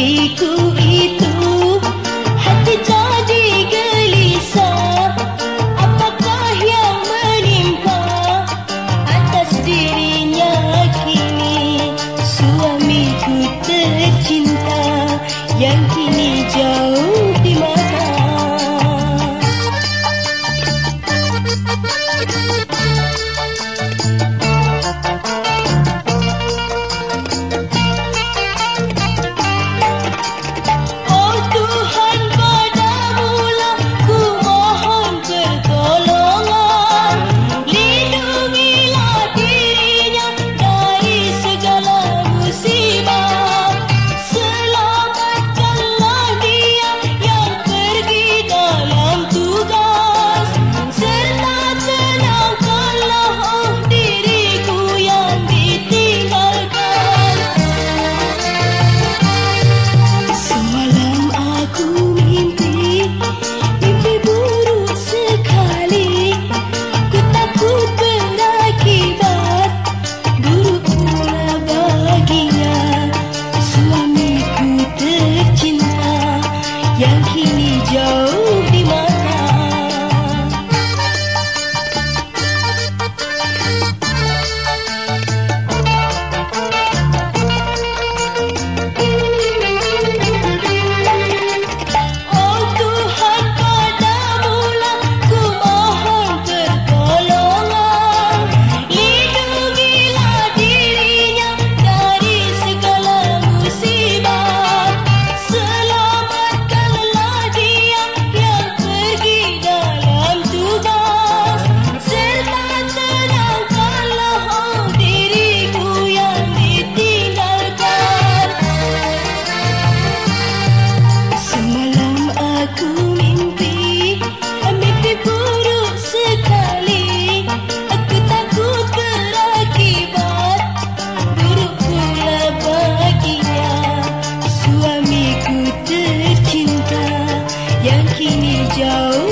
hatiku itu hati jadi gelisah. Apakah yang menimpa atas dirinya kini? Suamiku tercinta yang kini jauh dấu 一米九。